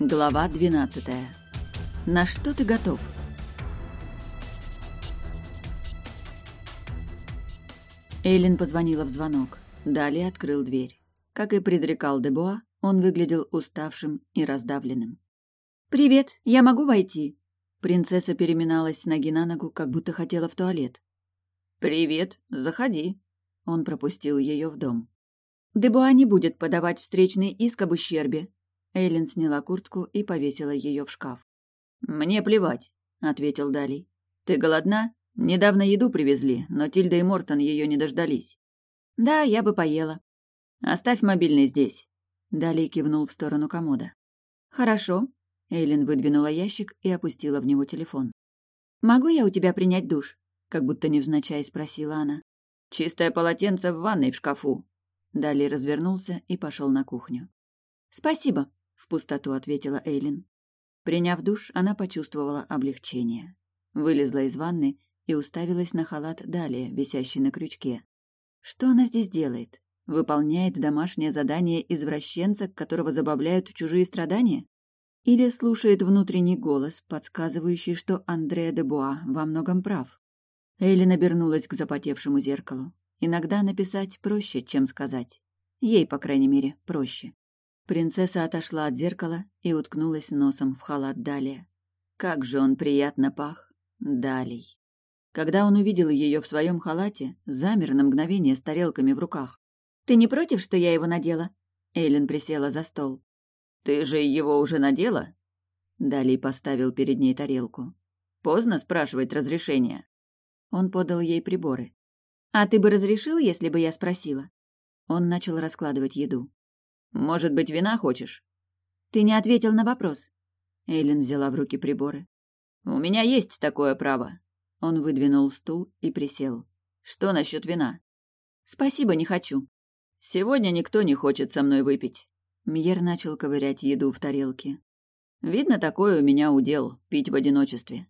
Глава 12. На что ты готов? Эйлин позвонила в звонок. Далее открыл дверь. Как и предрекал Дебуа, он выглядел уставшим и раздавленным. «Привет, я могу войти?» Принцесса переминалась с ноги на ногу, как будто хотела в туалет. «Привет, заходи». Он пропустил ее в дом. «Дебуа не будет подавать встречный иск об ущербе», Эйлин сняла куртку и повесила ее в шкаф. «Мне плевать», — ответил Далей. «Ты голодна? Недавно еду привезли, но Тильда и Мортон ее не дождались». «Да, я бы поела». «Оставь мобильный здесь». Далей кивнул в сторону комода. «Хорошо». Эйлин выдвинула ящик и опустила в него телефон. «Могу я у тебя принять душ?» Как будто невзначай спросила она. «Чистое полотенце в ванной в шкафу». Далее развернулся и пошел на кухню. «Спасибо», пустоту ответила Эйлин. Приняв душ, она почувствовала облегчение. Вылезла из ванны и уставилась на халат далее, висящий на крючке. Что она здесь делает? Выполняет домашнее задание извращенца, которого забавляют чужие страдания? Или слушает внутренний голос, подсказывающий, что Андре де Буа во многом прав? Эйлин обернулась к запотевшему зеркалу. Иногда написать проще, чем сказать. Ей, по крайней мере, проще. Принцесса отошла от зеркала и уткнулась носом в халат Далия. Как же он приятно пах! Далей. Когда он увидел ее в своем халате, замер на мгновение с тарелками в руках. «Ты не против, что я его надела?» Эйлин присела за стол. «Ты же его уже надела?» Далей поставил перед ней тарелку. «Поздно спрашивать разрешения». Он подал ей приборы. «А ты бы разрешил, если бы я спросила?» Он начал раскладывать еду. Может быть, вина хочешь?» «Ты не ответил на вопрос». Эйлин взяла в руки приборы. «У меня есть такое право». Он выдвинул стул и присел. «Что насчет вина?» «Спасибо, не хочу». «Сегодня никто не хочет со мной выпить». Мьер начал ковырять еду в тарелке. «Видно, такое у меня удел — пить в одиночестве».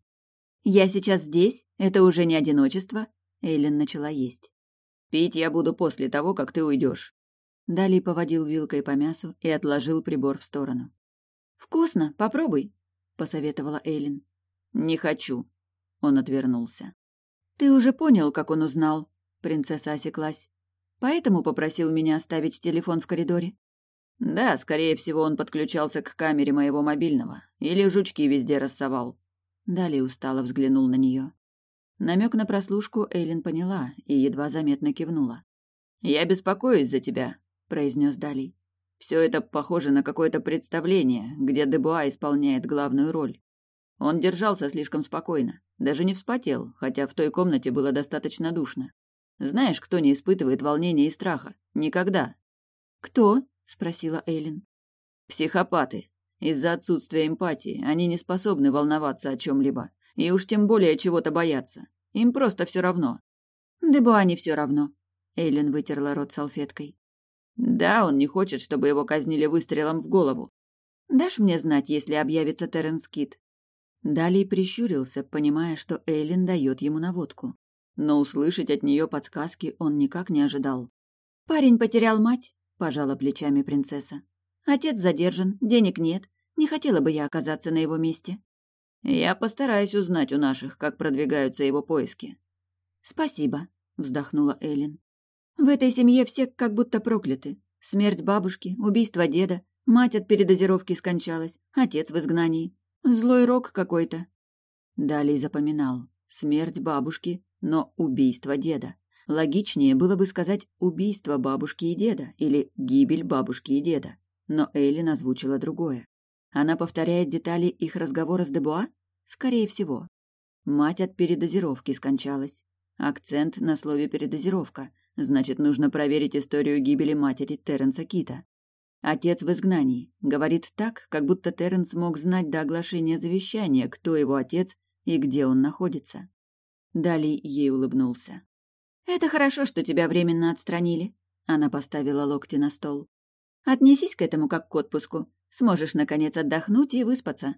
«Я сейчас здесь? Это уже не одиночество?» Эйлин начала есть. «Пить я буду после того, как ты уйдешь. Далее поводил вилкой по мясу и отложил прибор в сторону. «Вкусно, попробуй», — посоветовала Эйлин. «Не хочу», — он отвернулся. «Ты уже понял, как он узнал?» — принцесса осеклась. «Поэтому попросил меня оставить телефон в коридоре?» «Да, скорее всего, он подключался к камере моего мобильного. Или жучки везде рассовал». Далее устало взглянул на нее. Намек на прослушку Эйлин поняла и едва заметно кивнула. «Я беспокоюсь за тебя», произнес Далей. Все это похоже на какое-то представление, где Дебуа исполняет главную роль. Он держался слишком спокойно, даже не вспотел, хотя в той комнате было достаточно душно. Знаешь, кто не испытывает волнения и страха? Никогда. Кто? спросила Эйлин. Психопаты. Из-за отсутствия эмпатии они не способны волноваться о чем-либо, и уж тем более чего-то бояться. Им просто все равно. Дебуа не все равно. Эйлин вытерла рот салфеткой. Да, он не хочет, чтобы его казнили выстрелом в голову. Дашь мне знать, если объявится Терренс Кит?» Далее прищурился, понимая, что Эйлин дает ему наводку. Но услышать от нее подсказки он никак не ожидал. «Парень потерял мать», — пожала плечами принцесса. «Отец задержан, денег нет. Не хотела бы я оказаться на его месте». «Я постараюсь узнать у наших, как продвигаются его поиски». «Спасибо», — вздохнула Эйлин. В этой семье все как будто прокляты. Смерть бабушки, убийство деда, мать от передозировки скончалась, отец в изгнании. Злой рок какой-то. Далее запоминал. Смерть бабушки, но убийство деда. Логичнее было бы сказать «убийство бабушки и деда» или «гибель бабушки и деда». Но Эйлин озвучила другое. Она повторяет детали их разговора с Дебуа? Скорее всего. Мать от передозировки скончалась. Акцент на слове «передозировка». Значит, нужно проверить историю гибели матери Терренса Кита. Отец в изгнании. Говорит так, как будто Терренс мог знать до оглашения завещания, кто его отец и где он находится. Далее ей улыбнулся. «Это хорошо, что тебя временно отстранили», — она поставила локти на стол. «Отнесись к этому как к отпуску. Сможешь, наконец, отдохнуть и выспаться».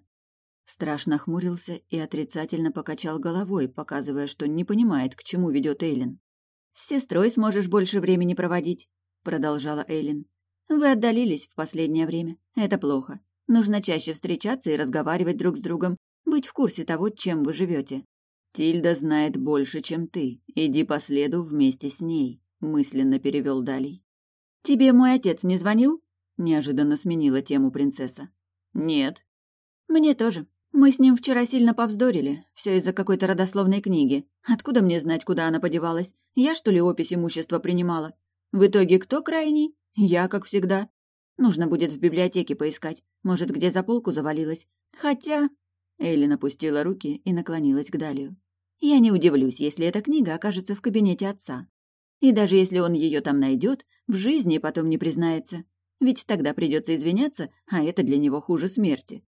Страшно хмурился и отрицательно покачал головой, показывая, что не понимает, к чему ведет Эйлин. «С сестрой сможешь больше времени проводить», — продолжала Эйлин. «Вы отдалились в последнее время. Это плохо. Нужно чаще встречаться и разговаривать друг с другом, быть в курсе того, чем вы живете. «Тильда знает больше, чем ты. Иди по следу вместе с ней», — мысленно перевел Далей. «Тебе мой отец не звонил?» — неожиданно сменила тему принцесса. «Нет». «Мне тоже. Мы с ним вчера сильно повздорили. Все из-за какой-то родословной книги. Откуда мне знать, куда она подевалась? Я, что ли, опись имущества принимала? В итоге кто крайний? Я, как всегда. Нужно будет в библиотеке поискать. Может, где за полку завалилась. Хотя...» Эйлин опустила руки и наклонилась к Далию. Я не удивлюсь, если эта книга окажется в кабинете отца. И даже если он ее там найдет, в жизни потом не признается. Ведь тогда придется извиняться, а это для него хуже смерти.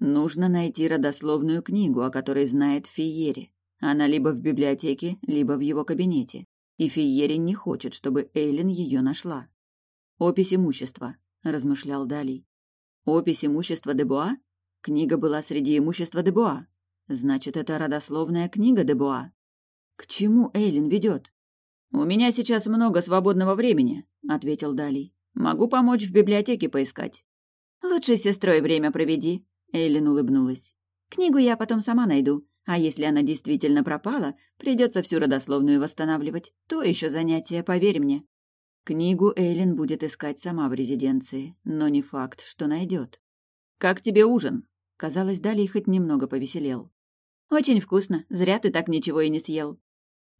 Нужно найти родословную книгу, о которой знает Фиери. Она либо в библиотеке, либо в его кабинете. И Фиери не хочет, чтобы Эйлин ее нашла. «Опись имущества», — размышлял Далий. «Опись имущества Дебуа? Книга была среди имущества Дебуа. Значит, это родословная книга Дебуа. К чему Эйлин ведет? «У меня сейчас много свободного времени», — ответил Далий. «Могу помочь в библиотеке поискать». «Лучше с сестрой время проведи», — Эйлин улыбнулась. «Книгу я потом сама найду, а если она действительно пропала, придется всю родословную восстанавливать. То еще занятие, поверь мне». Книгу Эйлин будет искать сама в резиденции, но не факт, что найдет. «Как тебе ужин?» Казалось, Далий хоть немного повеселел. «Очень вкусно. Зря ты так ничего и не съел».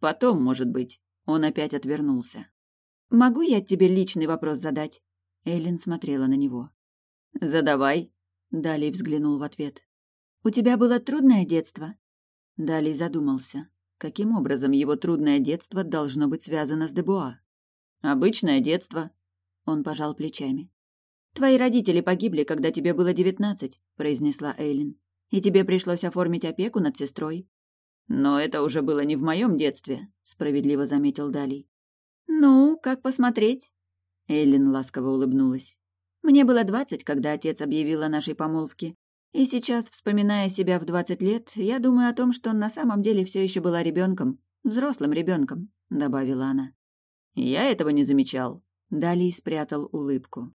«Потом, может быть». Он опять отвернулся. «Могу я тебе личный вопрос задать?» Эллен смотрела на него. «Задавай», — Далей взглянул в ответ. «У тебя было трудное детство?» Далей задумался. Каким образом его трудное детство должно быть связано с Дебуа? «Обычное детство», — он пожал плечами. «Твои родители погибли, когда тебе было девятнадцать», — произнесла Эйлин и тебе пришлось оформить опеку над сестрой». «Но это уже было не в моем детстве», — справедливо заметил Далий. «Ну, как посмотреть?» Эйлин ласково улыбнулась. «Мне было двадцать, когда отец объявил о нашей помолвке. И сейчас, вспоминая себя в двадцать лет, я думаю о том, что на самом деле все еще была ребенком, взрослым ребенком, добавила она. «Я этого не замечал». Далий спрятал улыбку.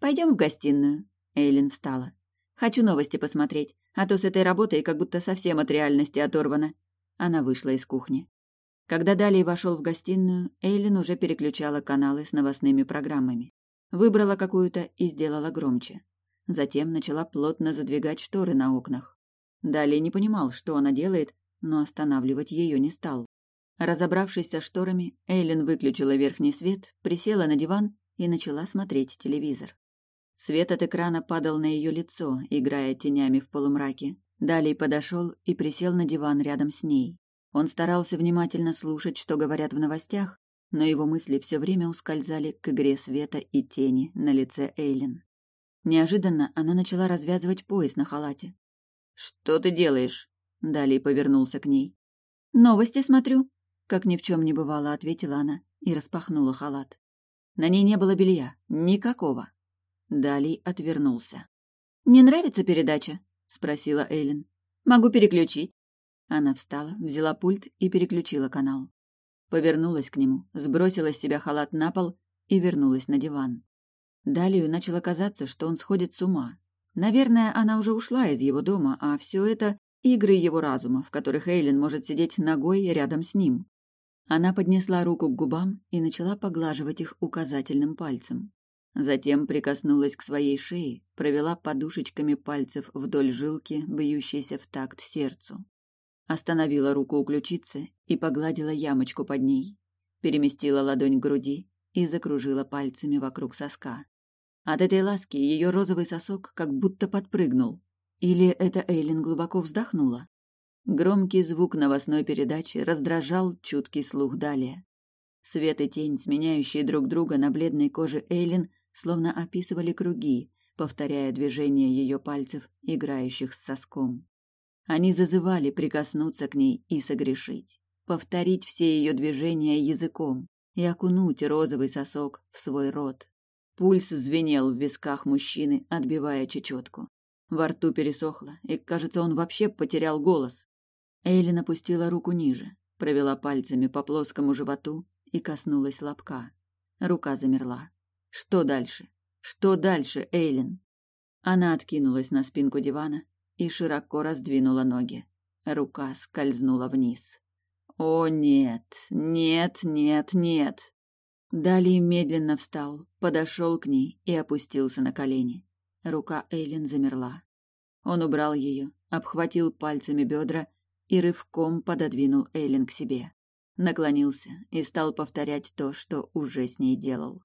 Пойдем в гостиную». Эйлин встала. «Хочу новости посмотреть а то с этой работой как будто совсем от реальности оторвана. Она вышла из кухни. Когда Далей вошел в гостиную, Эйлин уже переключала каналы с новостными программами. Выбрала какую-то и сделала громче. Затем начала плотно задвигать шторы на окнах. Далее не понимал, что она делает, но останавливать ее не стал. Разобравшись со шторами, Эйлин выключила верхний свет, присела на диван и начала смотреть телевизор. Свет от экрана падал на ее лицо, играя тенями в полумраке. Далее подошел и присел на диван рядом с ней. Он старался внимательно слушать, что говорят в новостях, но его мысли все время ускользали к игре света и тени на лице Эйлин. Неожиданно она начала развязывать пояс на халате. «Что ты делаешь?» Далее повернулся к ней. «Новости смотрю», — как ни в чем не бывало, ответила она и распахнула халат. На ней не было белья, никакого. Далей отвернулся. «Не нравится передача?» — спросила Эйлин. «Могу переключить». Она встала, взяла пульт и переключила канал. Повернулась к нему, сбросила с себя халат на пол и вернулась на диван. Далее начало казаться, что он сходит с ума. Наверное, она уже ушла из его дома, а все это — игры его разума, в которых Эйлин может сидеть ногой рядом с ним. Она поднесла руку к губам и начала поглаживать их указательным пальцем. Затем прикоснулась к своей шее, провела подушечками пальцев вдоль жилки, бьющейся в такт сердцу. Остановила руку у ключицы и погладила ямочку под ней. Переместила ладонь к груди и закружила пальцами вокруг соска. От этой ласки ее розовый сосок как будто подпрыгнул. Или это Эйлин глубоко вздохнула? Громкий звук новостной передачи раздражал чуткий слух далее. Свет и тень, сменяющие друг друга на бледной коже Эйлин, словно описывали круги, повторяя движения ее пальцев, играющих с соском. Они зазывали прикоснуться к ней и согрешить, повторить все ее движения языком и окунуть розовый сосок в свой рот. Пульс звенел в висках мужчины, отбивая чечетку. Во рту пересохло, и, кажется, он вообще потерял голос. Эйлин опустила руку ниже, провела пальцами по плоскому животу и коснулась лобка. Рука замерла. Что дальше? Что дальше, Эйлин? Она откинулась на спинку дивана и широко раздвинула ноги. Рука скользнула вниз. «О, нет, нет, нет, нет!» Далее медленно встал, подошел к ней и опустился на колени. Рука Эйлин замерла. Он убрал ее, обхватил пальцами бедра и рывком пододвинул Эйлин к себе. Наклонился и стал повторять то, что уже с ней делал.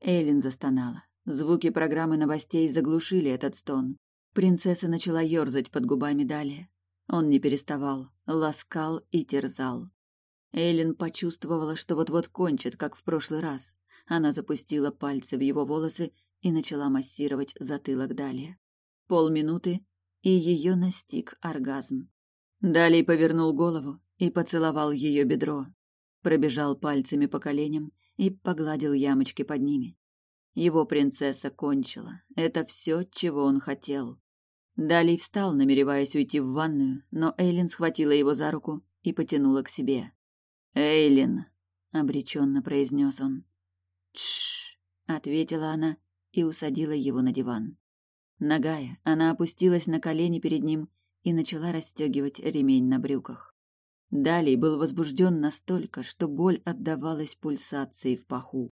Эйлин застонала. Звуки программы новостей заглушили этот стон. Принцесса начала ерзать под губами далее. Он не переставал, ласкал и терзал. Эйлин почувствовала, что вот-вот кончит, как в прошлый раз. Она запустила пальцы в его волосы и начала массировать затылок далее. Полминуты, и ее настиг оргазм. Далее повернул голову и поцеловал ее бедро, пробежал пальцами по коленям и погладил ямочки под ними. Его принцесса кончила. Это все, чего он хотел. Далей встал, намереваясь уйти в ванную, но Эйлин схватила его за руку и потянула к себе. «Эйлин!» — обреченно произнес он. «Тш!» — ответила она и усадила его на диван. Нагая, она опустилась на колени перед ним и начала расстегивать ремень на брюках. Далей был возбужден настолько, что боль отдавалась пульсации в паху.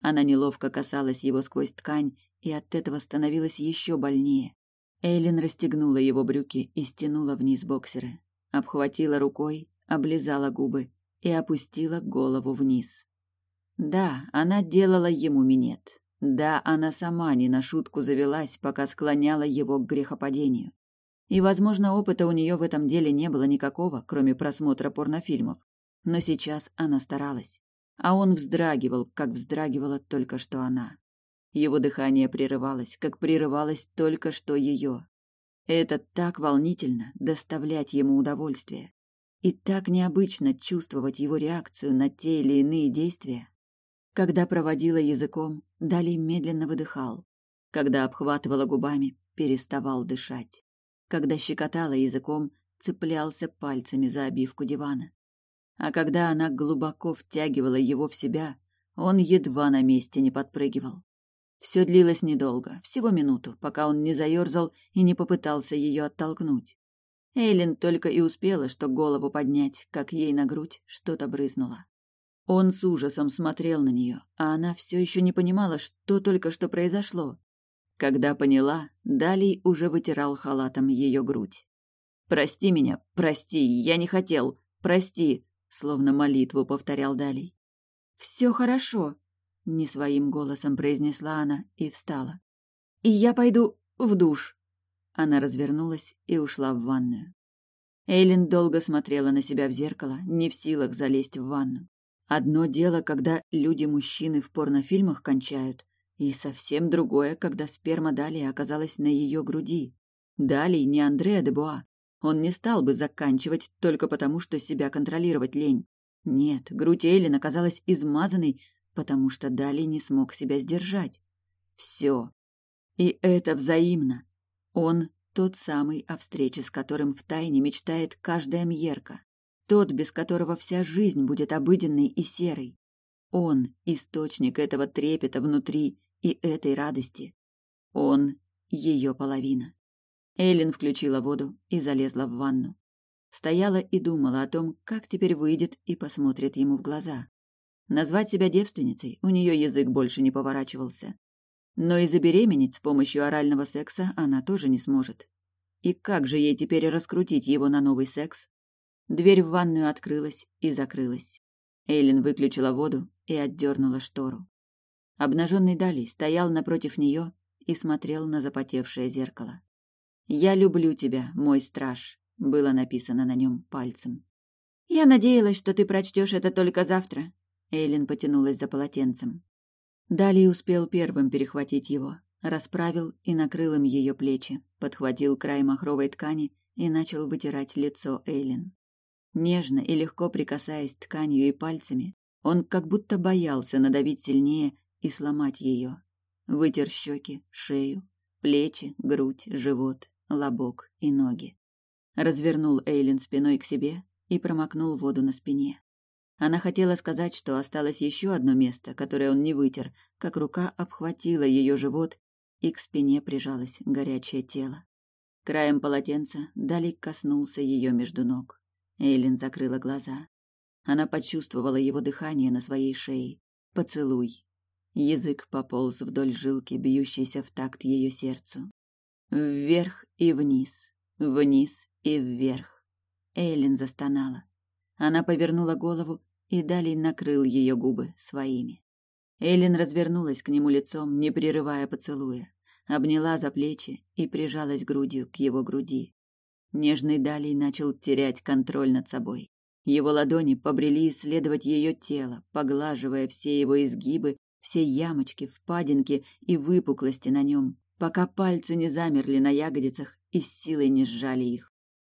Она неловко касалась его сквозь ткань, и от этого становилось еще больнее. Эйлин расстегнула его брюки и стянула вниз боксеры. Обхватила рукой, облизала губы и опустила голову вниз. Да, она делала ему минет. Да, она сама не на шутку завелась, пока склоняла его к грехопадению. И, возможно, опыта у нее в этом деле не было никакого, кроме просмотра порнофильмов. Но сейчас она старалась. А он вздрагивал, как вздрагивала только что она. Его дыхание прерывалось, как прерывалось только что ее. Это так волнительно доставлять ему удовольствие. И так необычно чувствовать его реакцию на те или иные действия. Когда проводила языком, Дали медленно выдыхал. Когда обхватывала губами, переставал дышать. Когда щекотала языком, цеплялся пальцами за обивку дивана. А когда она глубоко втягивала его в себя, он едва на месте не подпрыгивал. Все длилось недолго, всего минуту, пока он не заерзал и не попытался ее оттолкнуть. Эйлин только и успела, что голову поднять, как ей на грудь что-то брызнуло. Он с ужасом смотрел на нее, а она все еще не понимала, что только что произошло. Когда поняла, Далий уже вытирал халатом ее грудь. «Прости меня, прости, я не хотел, прости», словно молитву повторял Далий. «Все хорошо», — не своим голосом произнесла она и встала. «И я пойду в душ». Она развернулась и ушла в ванную. Эйлин долго смотрела на себя в зеркало, не в силах залезть в ванну. Одно дело, когда люди-мужчины в порнофильмах кончают, и совсем другое, когда сперма Далии оказалась на ее груди. Далее не Андреа де Буа. Он не стал бы заканчивать только потому, что себя контролировать лень. Нет, грудь Эйлин оказалась измазанной, потому что Дали не смог себя сдержать. Все. И это взаимно. Он тот самый, о встрече с которым втайне мечтает каждая Мьерка. Тот, без которого вся жизнь будет обыденной и серой. Он — источник этого трепета внутри и этой радости. Он — ее половина. Эллен включила воду и залезла в ванну. Стояла и думала о том, как теперь выйдет и посмотрит ему в глаза. Назвать себя девственницей у нее язык больше не поворачивался. Но и забеременеть с помощью орального секса она тоже не сможет. И как же ей теперь раскрутить его на новый секс? Дверь в ванную открылась и закрылась. Эйлин выключила воду и отдернула штору. Обнаженный Дали стоял напротив нее и смотрел на запотевшее зеркало. «Я люблю тебя, мой страж», — было написано на нем пальцем. «Я надеялась, что ты прочтешь это только завтра», — Эйлин потянулась за полотенцем. Дали успел первым перехватить его, расправил и накрыл им ее плечи, подхватил край махровой ткани и начал вытирать лицо Эйлин. Нежно и легко прикасаясь тканью и пальцами, он как будто боялся надавить сильнее и сломать ее. Вытер щеки, шею, плечи, грудь, живот, лобок и ноги. Развернул Эйлин спиной к себе и промокнул воду на спине. Она хотела сказать, что осталось еще одно место, которое он не вытер, как рука обхватила ее живот и к спине прижалось горячее тело. Краем полотенца Далик коснулся ее между ног. Эйлин закрыла глаза. Она почувствовала его дыхание на своей шее. Поцелуй. Язык пополз вдоль жилки, бьющейся в такт ее сердцу. Вверх и вниз, вниз и вверх. Эйлин застонала. Она повернула голову, и Далей накрыл ее губы своими. Эйлин развернулась к нему лицом, не прерывая поцелуя, обняла за плечи и прижалась грудью к его груди. Нежный Далей начал терять контроль над собой. Его ладони побрели исследовать ее тело, поглаживая все его изгибы, все ямочки, впадинки и выпуклости на нем, пока пальцы не замерли на ягодицах и с силой не сжали их.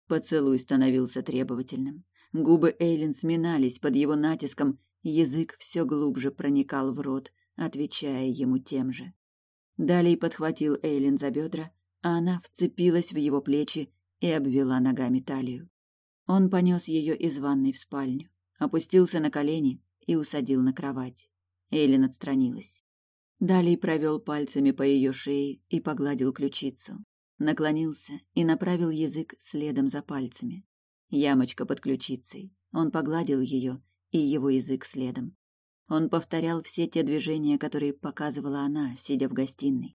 Поцелуй становился требовательным. Губы Эйлин сминались под его натиском, язык все глубже проникал в рот, отвечая ему тем же. Далее подхватил Эйлин за бедра, а она вцепилась в его плечи и обвела ногами талию. Он понес ее из ванной в спальню, опустился на колени и усадил на кровать. Эйлин отстранилась. Далее провел пальцами по ее шее и погладил ключицу. Наклонился и направил язык следом за пальцами. Ямочка под ключицей. Он погладил ее, и его язык следом. Он повторял все те движения, которые показывала она, сидя в гостиной.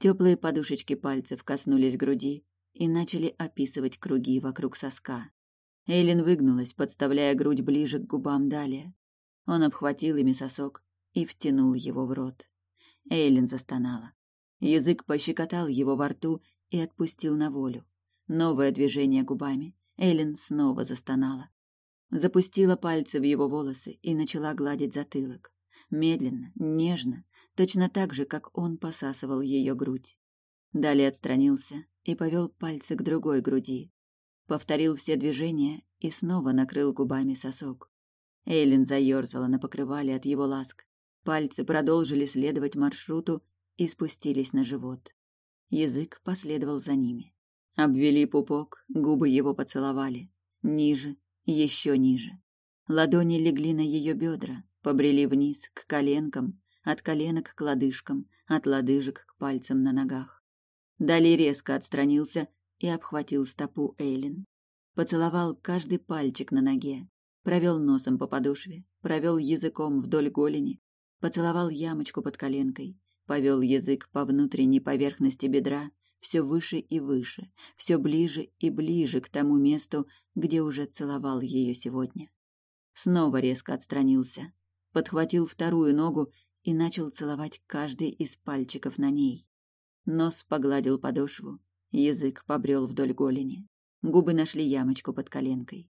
Теплые подушечки пальцев коснулись груди и начали описывать круги вокруг соска. Эйлин выгнулась, подставляя грудь ближе к губам далее. Он обхватил ими сосок и втянул его в рот. Эйлин застонала. Язык пощекотал его во рту и отпустил на волю. Новое движение губами. Эллен снова застонала. Запустила пальцы в его волосы и начала гладить затылок. Медленно, нежно, точно так же, как он посасывал ее грудь. Далее отстранился и повел пальцы к другой груди. Повторил все движения и снова накрыл губами сосок. Эйлин заерзала на покрывале от его ласк. Пальцы продолжили следовать маршруту и спустились на живот. Язык последовал за ними. Обвели пупок, губы его поцеловали. Ниже, еще ниже. Ладони легли на ее бедра, побрели вниз, к коленкам, от коленок к лодыжкам, от лодыжек к пальцам на ногах. Далее резко отстранился и обхватил стопу Эйлин. Поцеловал каждый пальчик на ноге, провел носом по подошве, провел языком вдоль голени, поцеловал ямочку под коленкой, повел язык по внутренней поверхности бедра, все выше и выше, все ближе и ближе к тому месту, где уже целовал ее сегодня. Снова резко отстранился, подхватил вторую ногу и начал целовать каждый из пальчиков на ней. Нос погладил подошву, язык побрел вдоль голени. Губы нашли ямочку под коленкой.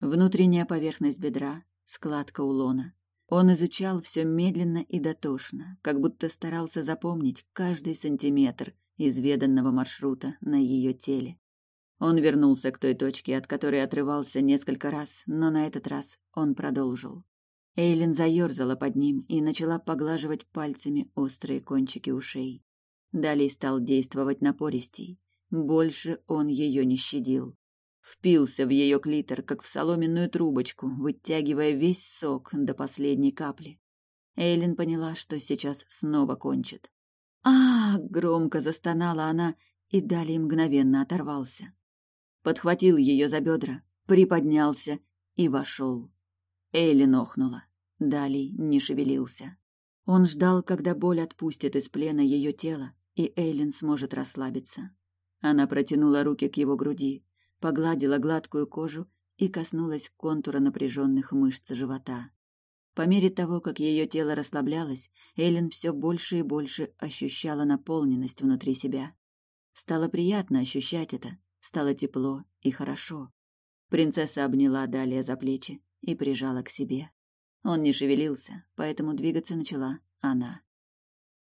Внутренняя поверхность бедра, складка у лона. Он изучал все медленно и дотошно, как будто старался запомнить каждый сантиметр, изведанного маршрута на ее теле. Он вернулся к той точке, от которой отрывался несколько раз, но на этот раз он продолжил. Эйлин заерзала под ним и начала поглаживать пальцами острые кончики ушей. Далее стал действовать напористей. Больше он ее не щадил. Впился в ее клитор, как в соломенную трубочку, вытягивая весь сок до последней капли. Эйлин поняла, что сейчас снова кончит а, громко застонала она, и далее мгновенно оторвался. Подхватил ее за бедра, приподнялся и вошел. Эйлин охнула. Далей не шевелился. Он ждал, когда боль отпустит из плена ее тело, и Эйлин сможет расслабиться. Она протянула руки к его груди, погладила гладкую кожу и коснулась контура напряженных мышц живота. По мере того, как ее тело расслаблялось, Эллен все больше и больше ощущала наполненность внутри себя. Стало приятно ощущать это, стало тепло и хорошо. Принцесса обняла Далия за плечи и прижала к себе. Он не шевелился, поэтому двигаться начала она.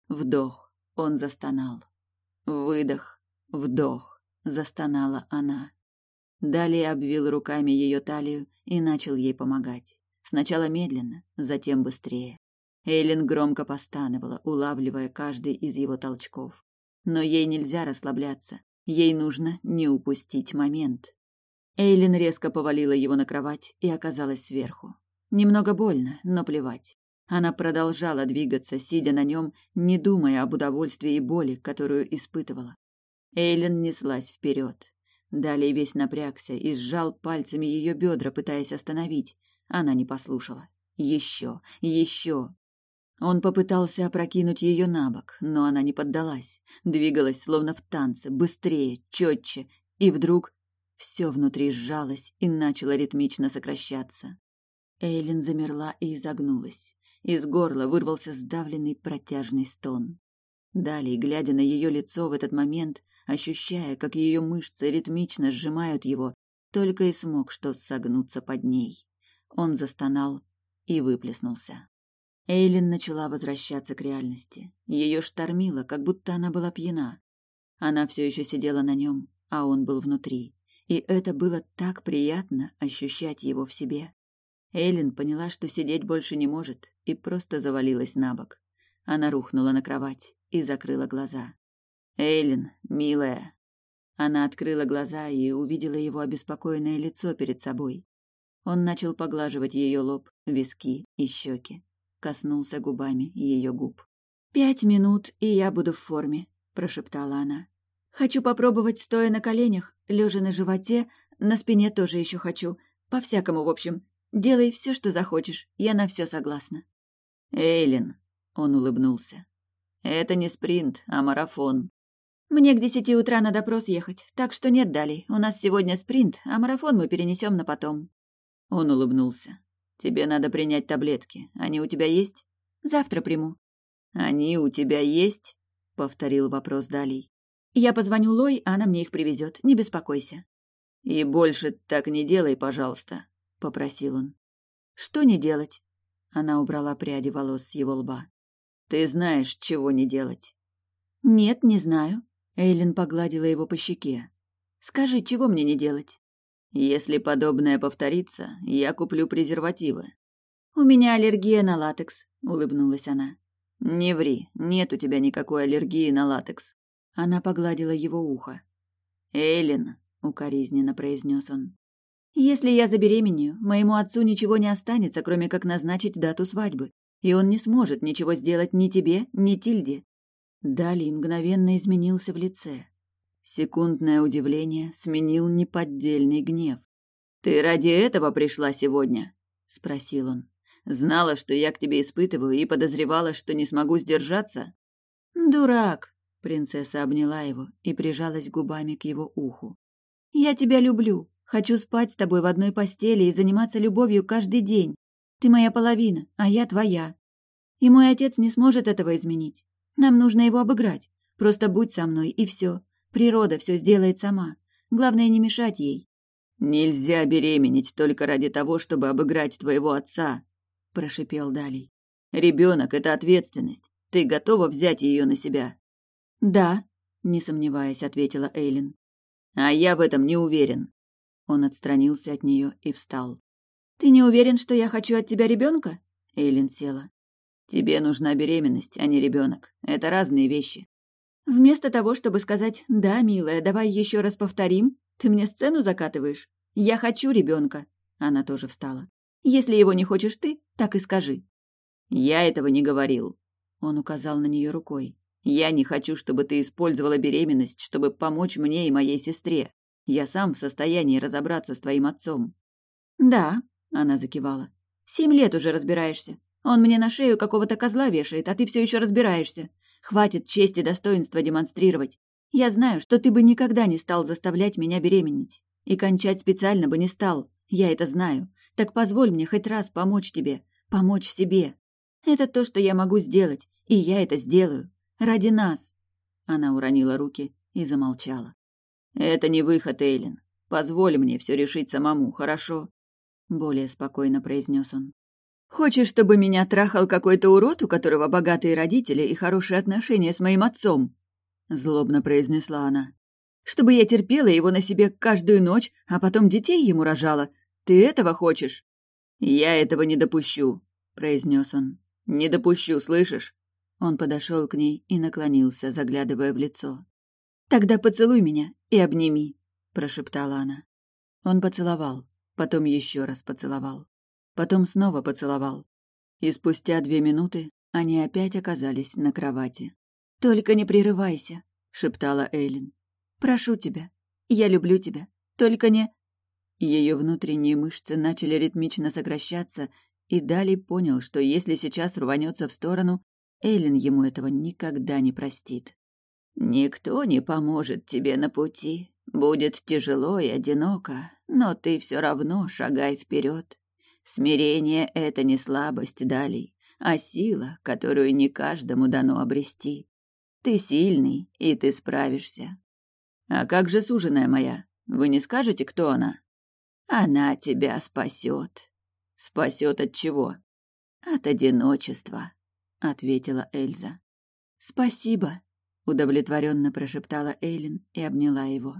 Вдох, он застонал. Выдох, вдох, застонала она. Далее обвил руками ее талию и начал ей помогать. Сначала медленно, затем быстрее. Эйлин громко постановала, улавливая каждый из его толчков. Но ей нельзя расслабляться. Ей нужно не упустить момент. Эйлин резко повалила его на кровать и оказалась сверху. Немного больно, но плевать. Она продолжала двигаться, сидя на нем, не думая об удовольствии и боли, которую испытывала. Эйлин неслась вперед. Далее весь напрягся и сжал пальцами ее бедра, пытаясь остановить. Она не послушала. Еще, еще. Он попытался опрокинуть ее на бок, но она не поддалась. Двигалась словно в танце, быстрее, четче, и вдруг все внутри сжалось и начало ритмично сокращаться. Эйлин замерла и изогнулась. Из горла вырвался сдавленный протяжный стон. Далее, глядя на ее лицо в этот момент, ощущая, как ее мышцы ритмично сжимают его, только и смог что согнуться под ней. Он застонал и выплеснулся. Эйлин начала возвращаться к реальности. Ее штормило, как будто она была пьяна. Она все еще сидела на нем, а он был внутри. И это было так приятно ощущать его в себе. Эйлин поняла, что сидеть больше не может, и просто завалилась на бок. Она рухнула на кровать и закрыла глаза. «Эйлин, милая!» Она открыла глаза и увидела его обеспокоенное лицо перед собой. Он начал поглаживать ее лоб, виски и щеки. Коснулся губами ее губ. «Пять минут, и я буду в форме», — прошептала она. «Хочу попробовать, стоя на коленях, лежа на животе, на спине тоже еще хочу. По-всякому, в общем. Делай все, что захочешь, я на все согласна». «Эйлин», — он улыбнулся. «Это не спринт, а марафон». «Мне к десяти утра на допрос ехать, так что нет далей. У нас сегодня спринт, а марафон мы перенесем на потом». Он улыбнулся. «Тебе надо принять таблетки. Они у тебя есть?» «Завтра приму». «Они у тебя есть?» — повторил вопрос Далей. «Я позвоню Лой, а она мне их привезет. Не беспокойся». «И больше так не делай, пожалуйста», — попросил он. «Что не делать?» Она убрала пряди волос с его лба. «Ты знаешь, чего не делать». «Нет, не знаю». Эйлин погладила его по щеке. «Скажи, чего мне не делать?» Если подобное повторится, я куплю презервативы. У меня аллергия на латекс, улыбнулась она. Не ври, нет у тебя никакой аллергии на латекс. Она погладила его ухо. Эйлин, укоризненно произнес он. Если я забеременею, моему отцу ничего не останется, кроме как назначить дату свадьбы, и он не сможет ничего сделать ни тебе, ни Тильде. Далее мгновенно изменился в лице. Секундное удивление сменил неподдельный гнев. «Ты ради этого пришла сегодня?» — спросил он. «Знала, что я к тебе испытываю, и подозревала, что не смогу сдержаться?» «Дурак!» — принцесса обняла его и прижалась губами к его уху. «Я тебя люблю. Хочу спать с тобой в одной постели и заниматься любовью каждый день. Ты моя половина, а я твоя. И мой отец не сможет этого изменить. Нам нужно его обыграть. Просто будь со мной, и все. Природа все сделает сама. Главное, не мешать ей. «Нельзя беременеть только ради того, чтобы обыграть твоего отца», — прошипел Далей. «Ребенок — это ответственность. Ты готова взять ее на себя?» «Да», — не сомневаясь, ответила Эйлин. «А я в этом не уверен». Он отстранился от нее и встал. «Ты не уверен, что я хочу от тебя ребенка? Эйлин села. «Тебе нужна беременность, а не ребенок. Это разные вещи. Вместо того, чтобы сказать «Да, милая, давай еще раз повторим», ты мне сцену закатываешь? Я хочу ребенка. Она тоже встала. Если его не хочешь ты, так и скажи. Я этого не говорил. Он указал на нее рукой. Я не хочу, чтобы ты использовала беременность, чтобы помочь мне и моей сестре. Я сам в состоянии разобраться с твоим отцом. Да, она закивала. Семь лет уже разбираешься. Он мне на шею какого-то козла вешает, а ты все еще разбираешься. Хватит честь и достоинства демонстрировать. Я знаю, что ты бы никогда не стал заставлять меня беременеть. И кончать специально бы не стал. Я это знаю. Так позволь мне хоть раз помочь тебе, помочь себе. Это то, что я могу сделать, и я это сделаю. Ради нас. Она уронила руки и замолчала. Это не выход, Эйлин. Позволь мне все решить самому, хорошо? Более спокойно произнес он. Хочешь, чтобы меня трахал какой-то урод, у которого богатые родители и хорошие отношения с моим отцом?» Злобно произнесла она. «Чтобы я терпела его на себе каждую ночь, а потом детей ему рожала. Ты этого хочешь?» «Я этого не допущу», — произнес он. «Не допущу, слышишь?» Он подошел к ней и наклонился, заглядывая в лицо. «Тогда поцелуй меня и обними», — прошептала она. Он поцеловал, потом еще раз поцеловал. Потом снова поцеловал. И спустя две минуты они опять оказались на кровати. «Только не прерывайся», — шептала Эйлин. «Прошу тебя. Я люблю тебя. Только не...» Ее внутренние мышцы начали ритмично сокращаться, и Дали понял, что если сейчас рванется в сторону, Эйлин ему этого никогда не простит. «Никто не поможет тебе на пути. Будет тяжело и одиноко, но ты все равно шагай вперед. Смирение — это не слабость, Далей, а сила, которую не каждому дано обрести. Ты сильный, и ты справишься. А как же суженая моя? Вы не скажете, кто она? Она тебя спасет. Спасет от чего? От одиночества, ответила Эльза. Спасибо, удовлетворенно прошептала Эйлин и обняла его.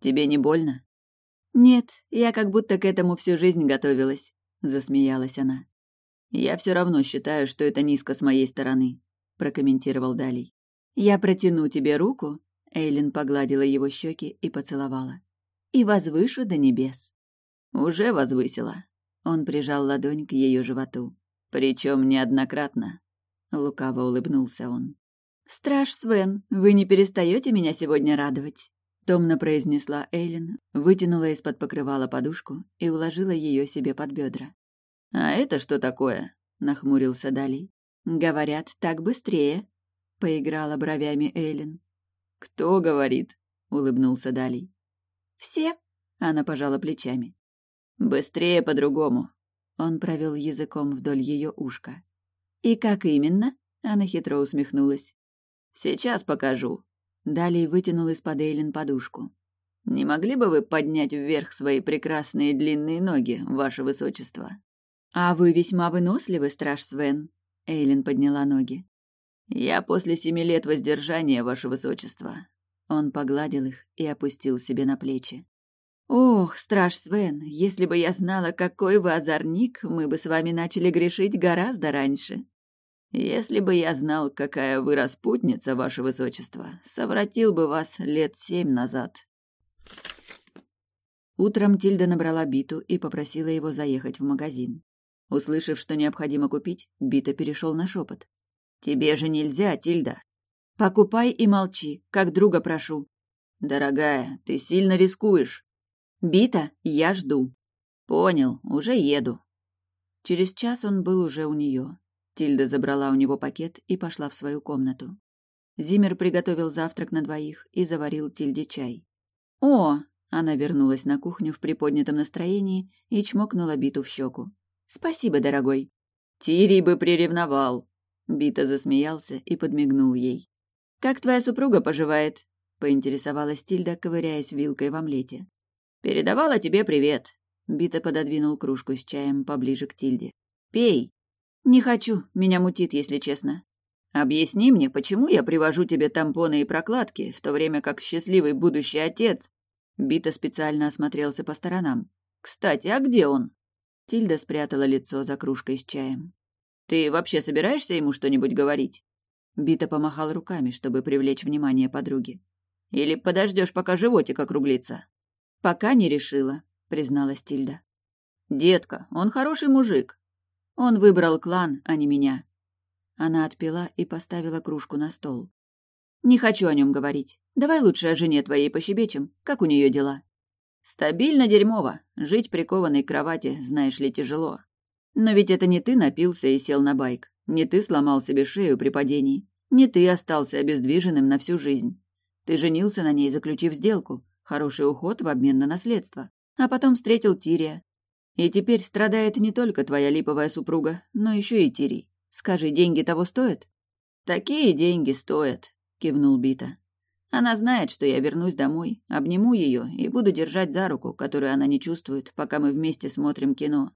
Тебе не больно? Нет, я как будто к этому всю жизнь готовилась, засмеялась она. Я все равно считаю, что это низко с моей стороны, прокомментировал Далей. «Я протяну тебе руку», — Эйлин погладила его щеки и поцеловала. «И возвышу до небес». «Уже возвысила». Он прижал ладонь к ее животу. Причем неоднократно. Лукаво улыбнулся он. «Страж Свен, вы не перестаете меня сегодня радовать?» Томно произнесла Эйлин, вытянула из-под покрывала подушку и уложила ее себе под бедра. «А это что такое?» — нахмурился Далей. «Говорят, так быстрее», — поиграла бровями Эйлин. «Кто говорит?» — улыбнулся Далей. «Все», — она пожала плечами. «Быстрее по-другому». Он провел языком вдоль ее ушка. «И как именно?» — она хитро усмехнулась. «Сейчас покажу». Далей вытянул из-под Эйлин подушку. «Не могли бы вы поднять вверх свои прекрасные длинные ноги, ваше высочество?» «А вы весьма выносливы, страж Свен», — Эйлин подняла ноги. «Я после семи лет воздержания, ваше высочество». Он погладил их и опустил себе на плечи. «Ох, страж Свен, если бы я знала, какой вы озорник, мы бы с вами начали грешить гораздо раньше». «Если бы я знал, какая вы распутница, ваше высочество, совратил бы вас лет семь назад». Утром Тильда набрала Биту и попросила его заехать в магазин. Услышав, что необходимо купить, Бита перешел на шепот. «Тебе же нельзя, Тильда!» «Покупай и молчи, как друга прошу». «Дорогая, ты сильно рискуешь». «Бита, я жду». «Понял, уже еду». Через час он был уже у нее. Тильда забрала у него пакет и пошла в свою комнату. Зимер приготовил завтрак на двоих и заварил Тильде чай. «О!» — она вернулась на кухню в приподнятом настроении и чмокнула Биту в щеку. «Спасибо, дорогой». «Тирий бы приревновал», Бита засмеялся и подмигнул ей. «Как твоя супруга поживает?» — поинтересовалась Тильда, ковыряясь вилкой в омлете. «Передавала тебе привет». Бита пододвинул кружку с чаем поближе к Тильде. «Пей». «Не хочу, меня мутит, если честно». «Объясни мне, почему я привожу тебе тампоны и прокладки, в то время как счастливый будущий отец...» Бита специально осмотрелся по сторонам. «Кстати, а где он?» Тильда спрятала лицо за кружкой с чаем. Ты вообще собираешься ему что-нибудь говорить?» Бита помахал руками, чтобы привлечь внимание подруги. «Или подождешь, пока животик округлится?» «Пока не решила», — призналась Тильда. «Детка, он хороший мужик. Он выбрал клан, а не меня». Она отпила и поставила кружку на стол. «Не хочу о нем говорить. Давай лучше о жене твоей пощебечем. Как у нее дела?» «Стабильно дерьмово. Жить прикованной к кровати, знаешь ли, тяжело. Но ведь это не ты напился и сел на байк, не ты сломал себе шею при падении, не ты остался обездвиженным на всю жизнь. Ты женился на ней, заключив сделку, хороший уход в обмен на наследство, а потом встретил Тирия. И теперь страдает не только твоя липовая супруга, но еще и Тирий. Скажи, деньги того стоят? Такие деньги стоят, кивнул Бита. Она знает, что я вернусь домой, обниму ее и буду держать за руку, которую она не чувствует, пока мы вместе смотрим кино.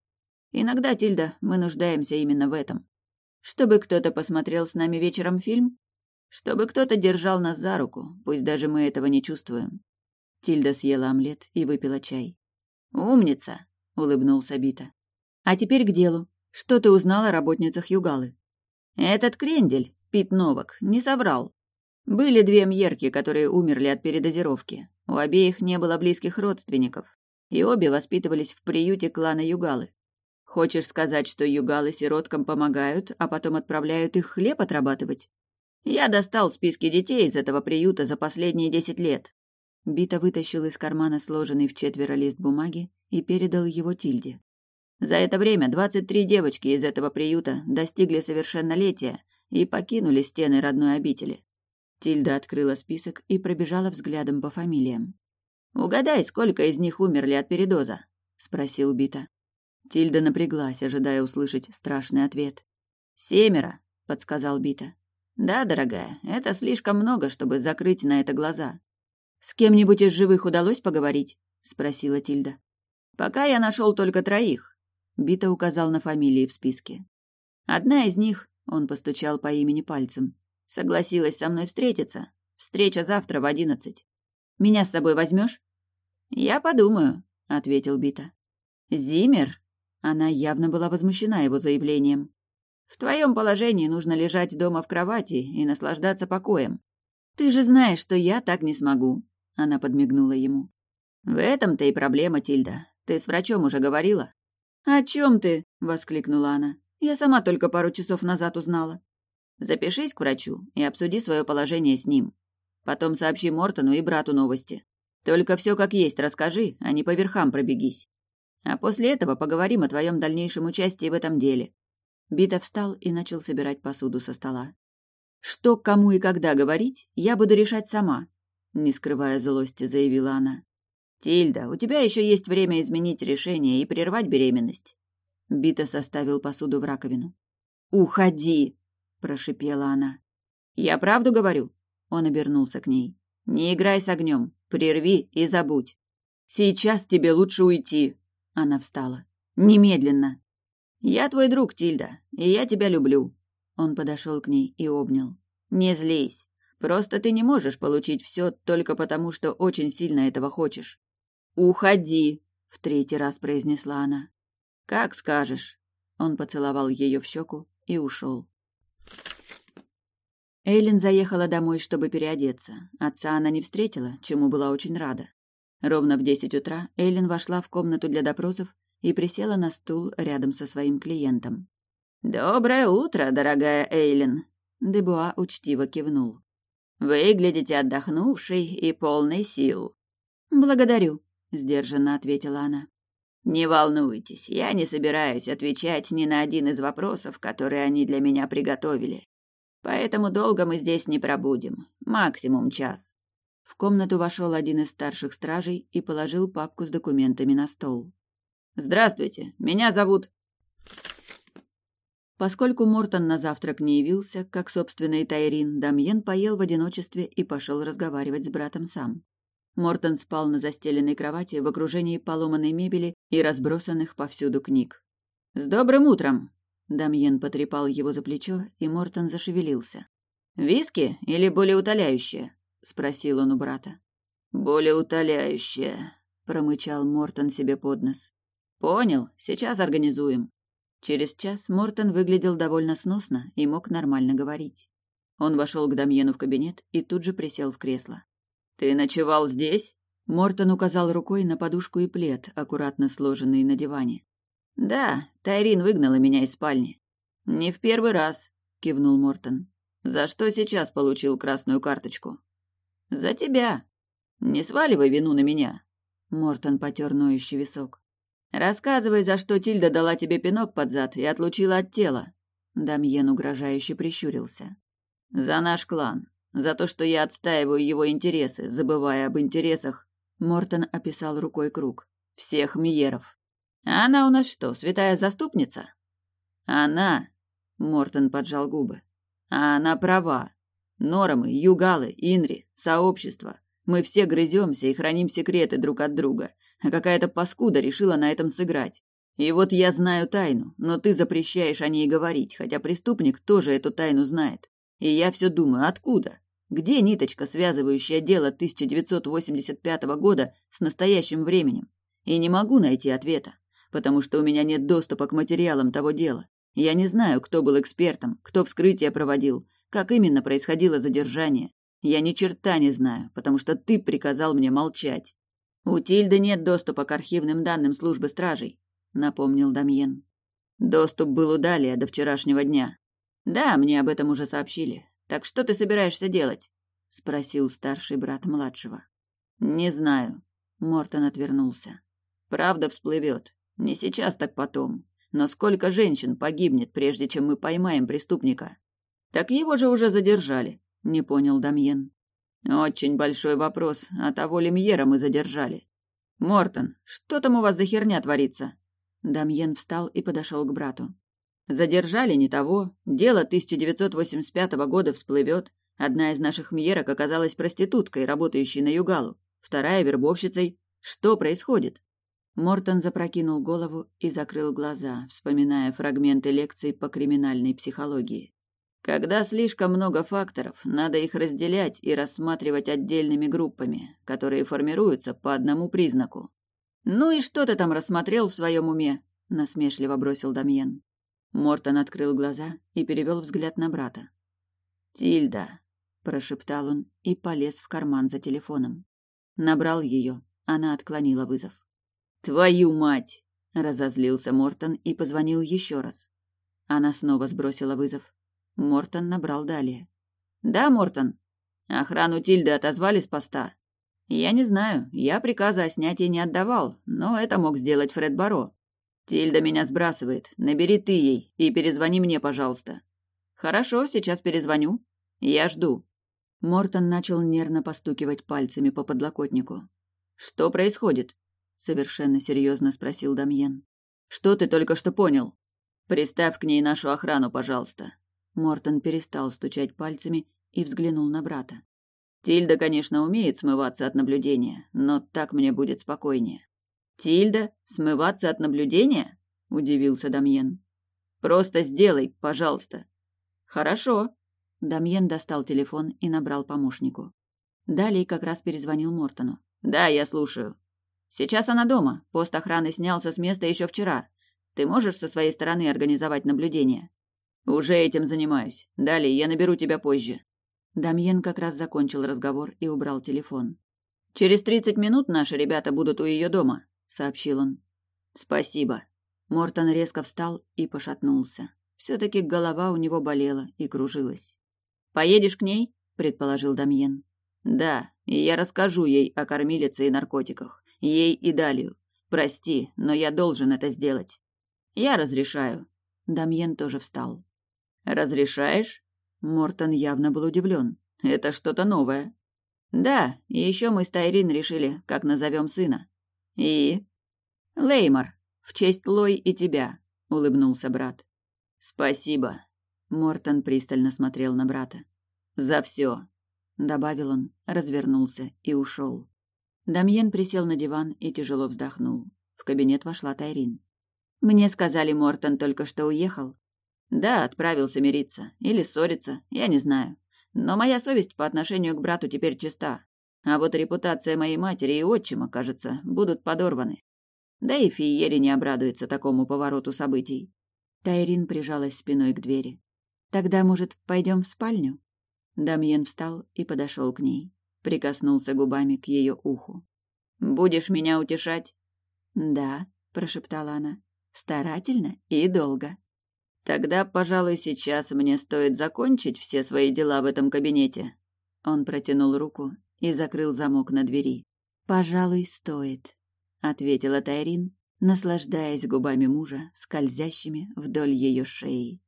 Иногда, Тильда, мы нуждаемся именно в этом. Чтобы кто-то посмотрел с нами вечером фильм? Чтобы кто-то держал нас за руку, пусть даже мы этого не чувствуем. Тильда съела омлет и выпила чай. «Умница!» — улыбнулся Бита. «А теперь к делу. Что ты узнала о работницах Югалы?» «Этот крендель, Пит Новак, не соврал. Были две мьерки, которые умерли от передозировки. У обеих не было близких родственников, и обе воспитывались в приюте клана Югалы. Хочешь сказать, что югалы сироткам помогают, а потом отправляют их хлеб отрабатывать? Я достал списки детей из этого приюта за последние десять лет. Бита вытащил из кармана сложенный в четверо лист бумаги и передал его Тильде. За это время двадцать три девочки из этого приюта достигли совершеннолетия и покинули стены родной обители. Тильда открыла список и пробежала взглядом по фамилиям. «Угадай, сколько из них умерли от передоза?» — спросил Бита. Тильда напряглась, ожидая услышать страшный ответ. «Семеро», — подсказал Бита. «Да, дорогая, это слишком много, чтобы закрыть на это глаза». «С кем-нибудь из живых удалось поговорить?» — спросила Тильда. «Пока я нашел только троих», — Бита указал на фамилии в списке. «Одна из них», — он постучал по имени пальцем, — «согласилась со мной встретиться. Встреча завтра в одиннадцать. Меня с собой возьмешь? «Я подумаю», — ответил Бита. «Зимер?» Она явно была возмущена его заявлением. «В твоем положении нужно лежать дома в кровати и наслаждаться покоем. Ты же знаешь, что я так не смогу», — она подмигнула ему. «В этом-то и проблема, Тильда. Ты с врачом уже говорила?» «О чем ты?» — воскликнула она. «Я сама только пару часов назад узнала». «Запишись к врачу и обсуди свое положение с ним. Потом сообщи Мортону и брату новости. Только все как есть расскажи, а не по верхам пробегись. А после этого поговорим о твоем дальнейшем участии в этом деле». Бита встал и начал собирать посуду со стола. «Что, кому и когда говорить, я буду решать сама», — не скрывая злости, заявила она. «Тильда, у тебя еще есть время изменить решение и прервать беременность». Бита составил посуду в раковину. «Уходи!» — прошипела она. «Я правду говорю?» Он обернулся к ней. «Не играй с огнем. Прерви и забудь. Сейчас тебе лучше уйти, она встала. «Немедленно!» «Я твой друг, Тильда, и я тебя люблю». Он подошел к ней и обнял. «Не злись. Просто ты не можешь получить все только потому, что очень сильно этого хочешь». «Уходи!» — в третий раз произнесла она. «Как скажешь». Он поцеловал ее в щеку и ушел. Эйлин заехала домой, чтобы переодеться. Отца она не встретила, чему была очень рада. Ровно в десять утра Эйлин вошла в комнату для допросов и присела на стул рядом со своим клиентом. «Доброе утро, дорогая Эйлин!» Дебуа учтиво кивнул. «Выглядите отдохнувшей и полной сил». «Благодарю», — сдержанно ответила она. «Не волнуйтесь, я не собираюсь отвечать ни на один из вопросов, которые они для меня приготовили. Поэтому долго мы здесь не пробудем, максимум час. В комнату вошел один из старших стражей и положил папку с документами на стол. «Здравствуйте, меня зовут...» Поскольку Мортон на завтрак не явился, как собственный Тайрин, Дамьен поел в одиночестве и пошел разговаривать с братом сам. Мортон спал на застеленной кровати в окружении поломанной мебели и разбросанных повсюду книг. «С добрым утром!» Дамьен потрепал его за плечо, и Мортон зашевелился. «Виски или более утоляющее?» — спросил он у брата. «Более утоляющее», — промычал Мортон себе под нос. «Понял, сейчас организуем». Через час Мортон выглядел довольно сносно и мог нормально говорить. Он вошел к Дамьену в кабинет и тут же присел в кресло. «Ты ночевал здесь?» Мортон указал рукой на подушку и плед, аккуратно сложенные на диване. «Да, Тайрин выгнала меня из спальни». «Не в первый раз», — кивнул Мортон. «За что сейчас получил красную карточку?» «За тебя. Не сваливай вину на меня». Мортон потер ноющий висок. «Рассказывай, за что Тильда дала тебе пинок под зад и отлучила от тела». Дамьен угрожающе прищурился. «За наш клан. За то, что я отстаиваю его интересы, забывая об интересах». Мортон описал рукой круг. «Всех Миеров. А она у нас что, святая заступница?» «Она...» — Мортон поджал губы. «А она права. Норомы, Югалы, Инри, сообщество. Мы все грыземся и храним секреты друг от друга. А какая-то паскуда решила на этом сыграть. И вот я знаю тайну, но ты запрещаешь о ней говорить, хотя преступник тоже эту тайну знает. И я все думаю, откуда? Где ниточка, связывающая дело 1985 года с настоящим временем? И не могу найти ответа, потому что у меня нет доступа к материалам того дела. Я не знаю, кто был экспертом, кто вскрытие проводил, как именно происходило задержание? Я ни черта не знаю, потому что ты приказал мне молчать. У Тильды нет доступа к архивным данным службы стражей, напомнил Дамьен. Доступ был у Далия до вчерашнего дня. Да, мне об этом уже сообщили. Так что ты собираешься делать? Спросил старший брат младшего. Не знаю. Мортон отвернулся. Правда всплывет. Не сейчас, так потом. Но сколько женщин погибнет, прежде чем мы поймаем преступника? Так его же уже задержали, не понял Дамьен. Очень большой вопрос, а того Лемьера мы задержали. Мортон, что там у вас за херня творится? Дамьен встал и подошел к брату. Задержали не того. Дело 1985 года всплывет. Одна из наших Мьерок оказалась проституткой, работающей на Югалу. Вторая — вербовщицей. Что происходит? Мортон запрокинул голову и закрыл глаза, вспоминая фрагменты лекций по криминальной психологии. Когда слишком много факторов, надо их разделять и рассматривать отдельными группами, которые формируются по одному признаку. «Ну и что ты там рассмотрел в своем уме?» — насмешливо бросил Дамьен. Мортон открыл глаза и перевел взгляд на брата. «Тильда», — прошептал он и полез в карман за телефоном. Набрал ее, она отклонила вызов. «Твою мать!» — разозлился Мортон и позвонил еще раз. Она снова сбросила вызов. Мортон набрал далее. «Да, Мортон. Охрану Тильды отозвали с поста. Я не знаю, я приказа о снятии не отдавал, но это мог сделать Фред Баро. Тильда меня сбрасывает. Набери ты ей и перезвони мне, пожалуйста. Хорошо, сейчас перезвоню. Я жду. Мортон начал нервно постукивать пальцами по подлокотнику. Что происходит? совершенно серьезно спросил Дамьен. Что ты только что понял? Приставь к ней нашу охрану, пожалуйста. Мортон перестал стучать пальцами и взглянул на брата. Тильда, конечно, умеет смываться от наблюдения, но так мне будет спокойнее. Тильда, смываться от наблюдения? удивился Дамьен. Просто сделай, пожалуйста. Хорошо. Дамьен достал телефон и набрал помощнику. Далее как раз перезвонил Мортону. Да, я слушаю. Сейчас она дома. Пост охраны снялся с места еще вчера. Ты можешь со своей стороны организовать наблюдение? Уже этим занимаюсь. Далее я наберу тебя позже. Дамьен как раз закончил разговор и убрал телефон. «Через тридцать минут наши ребята будут у ее дома», — сообщил он. «Спасибо». Мортон резко встал и пошатнулся. Все-таки голова у него болела и кружилась. «Поедешь к ней?» — предположил Дамьен. «Да, и я расскажу ей о кормилице и наркотиках. Ей и Далию. Прости, но я должен это сделать». «Я разрешаю». Дамьен тоже встал. «Разрешаешь?» Мортон явно был удивлен. Это что-то новое. Да, и еще мы с Тайрин решили, как назовем сына. И... Леймор, в честь Лой и тебя, улыбнулся брат. Спасибо. Мортон пристально смотрел на брата. За все, добавил он, развернулся и ушел. Дамьен присел на диван и тяжело вздохнул. В кабинет вошла Тайрин. Мне сказали, Мортон только что уехал. Да, отправился мириться. Или ссориться, я не знаю. Но моя совесть по отношению к брату теперь чиста. А вот репутация моей матери и отчима, кажется, будут подорваны. Да и Фиери не обрадуется такому повороту событий. Тайрин прижалась спиной к двери. «Тогда, может, пойдем в спальню?» Дамьен встал и подошел к ней. Прикоснулся губами к ее уху. «Будешь меня утешать?» «Да», — прошептала она. «Старательно и долго». Тогда, пожалуй, сейчас мне стоит закончить все свои дела в этом кабинете. Он протянул руку и закрыл замок на двери. Пожалуй, стоит, ответила Тайрин, наслаждаясь губами мужа, скользящими вдоль ее шеи.